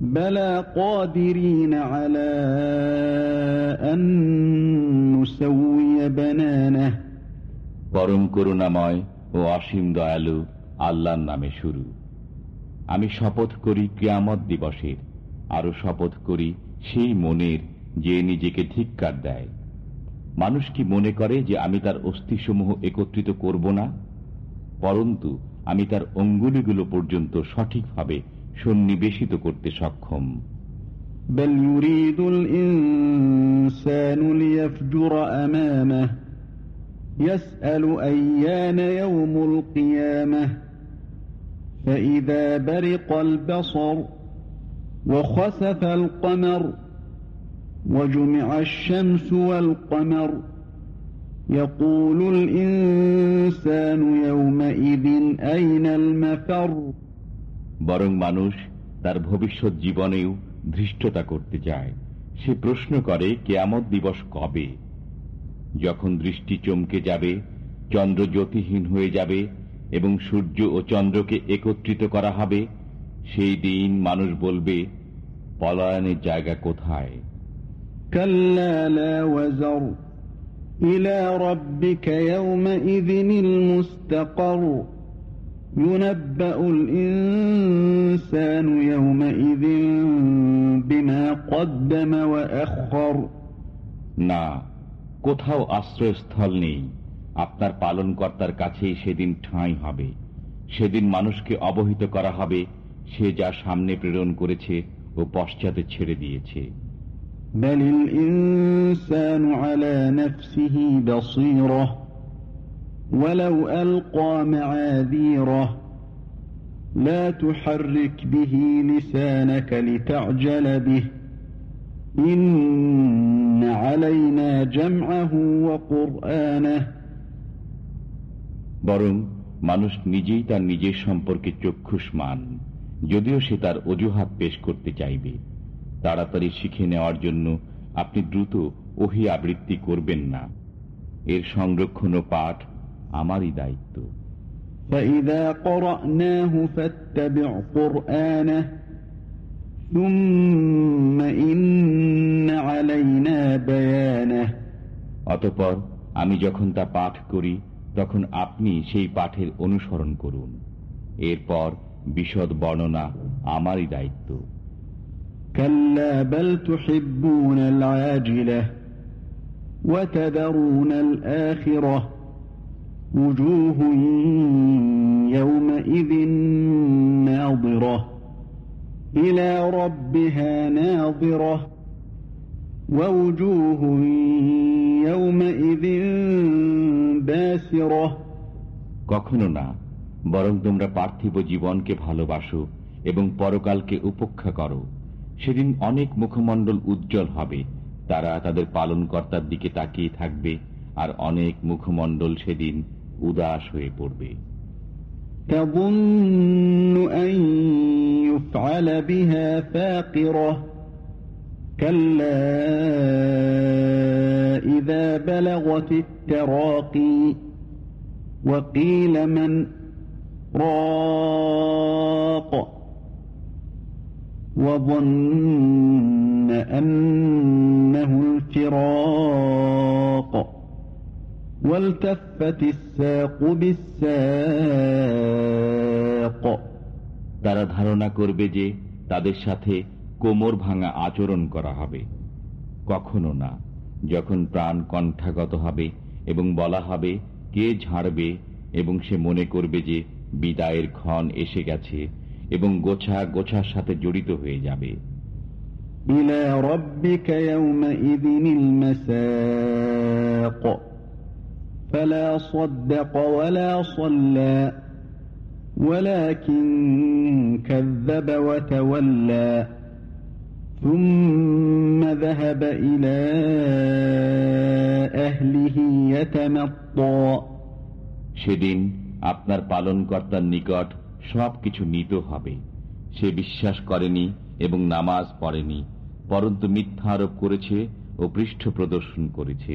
بلى قادرين على أن نسوي بنانه পরম করুণাময় ও অসীম দয়ালু আল্লাহর নামে শুরু আমি শপথ করি ক্রিয়ামত দিবসের আরো শপথ করি সেই মনের যে নিজেকে ধিক্কার দেয় মানুষ কি মনে করে যে আমি তার অস্থিসমূহ একত্রিত করব না পরন্তু আমি তার অঙ্গুলিগুলো পর্যন্ত সঠিকভাবে সন্নিবেশিত করতে সক্ষম بل يريد الإنسان ليفجر أمامه يسأل أيان يوم القيامة فإذا برق البصر وخسف القمر وجمع الشمس والقمر يقول الإنسان يومئذ أين المفر বরং মানুষ তার ভবিষ্যৎ জীবনেও ধৃষ্টতা করতে যায় সে প্রশ্ন করে, কেয়ামত দিবস কবে? যখন দৃষ্টি চমকে যাবে, চন্দ্র জ্যোতিহীন হয়ে যাবে এবং সূর্য ও চন্দ্রকে একত্রিত করা হবে, সেই দিন মানুষ বলবে, পলায়নের জায়গা কোথায়? না কোথাও আশ্রয়স্থল নেই আপনার পালনকর্তার কাছেই সেদিন ঠাঁই হবে সেদিন মানুষকে অবহিত করা হবে সে যা সামনে প্রেরণ করেছে ও পশ্চাতে ছেড়ে দিয়েছে بل الإنسان على نفسه بصيرة ولو ألقى معاذيره لا تحرك به لسانك لتعجل به إن علينا جمعه وقرآنه বরং মানুষ নিজেই তার নিজের সম্পর্কে চক্ষুষ্মান যদিও সে তার অজুহাত পেশ করতে চাইবে তাড়াতাড়ি শিখে নেওয়ার জন্য আপনি দ্রুত ওহি আবৃত্তি করবেন না এর সংরক্ষণ ও পাঠ আমারই দায়িত্ব। অতপর আমি যখন তা পাঠ করি তখন আপনি সেই পাঠের অনুসরণ করুন। এরপর বিশদ বর্ণনা আমারই দায়িত্ব। কাল্লা وجوه يومئذ ناظرة إلى ربها ناظرة ووجوه يومئذ باسرة কখনো না বরং তোমরা পার্থিব জীবনকে ভালোবাসো এবং পরকালকে উপেক্ষা করো সেদিন অনেক মুখমণ্ডল উজ্জ্বল হবে তারা তাদের পালনকর্তার দিকে তাকিয়ে থাকবে আর অনেক মুখমণ্ডল সেদিন উদাস হয়ে পড়বে تظن أن يفعل بها فاقرة كلا إذا بلغت التراقي وقيل من راق وظن أنه الفراق والتفت الساق بالساق তারা ধারণা করবে যে তাদের সাথে কোমর ভাঙা আচরণ করা হবে। কখনো না। যখন প্রাণ কণ্ঠাগত হবে এবং বলা হবে, কে ঝাড়বে? এবং সে মনে করবে যে বিদায়ের ক্ষণ এসে গেছে এবং গোছা গোছার সাথে জড়িত হয়ে যাবে। ইলা রব্বিকা ইয়াউমা ইযিনিল মাসাক। فلا صدق ولا صلى ولكن كذب وتولى ثم ذهب إلى أهله يتمطى সেদিন আপনার পালনকর্তার নিকট সবকিছু নিত হবে সে বিশ্বাস করেনি এবং নামাজ পড়েনি পরন্তু মিথ্যা আরোপ করেছে ও পৃষ্ঠ প্রদর্শন করেছে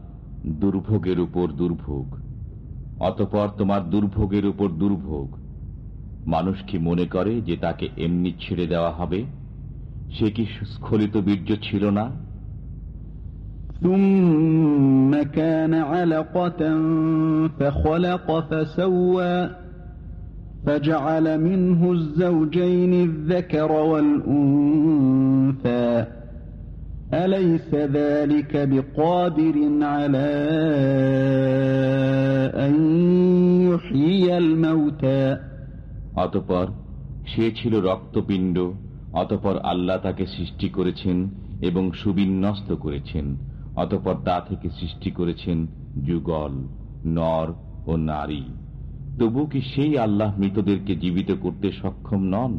দুর্ভোগের উপর দুর্ভোগ অতপর তোমার দুর্ভোগের উপর দুর্ভোগ মানুষ কি মনে করে যে তাকে এমনি ছেড়ে দেওয়া হবে সে কি স্খলিত বীর্য ছিল না ثم كان علقة فخلق فسوى فجعل منه الزوجين الذكر والأنثى أليس ذلك بقادر على أن يحيي الموتى অতপর সে ছিল রক্তপিণ্ড অতপর আল্লাহ তাকে সৃষ্টি করেছেন এবং সুবিন্যস্ত করেছেন অতপর তা থেকে সৃষ্টি করেছেন যুগল নর ও নারী তবু কি সেই আল্লাহ মৃতদেরকে জীবিত করতে সক্ষম নন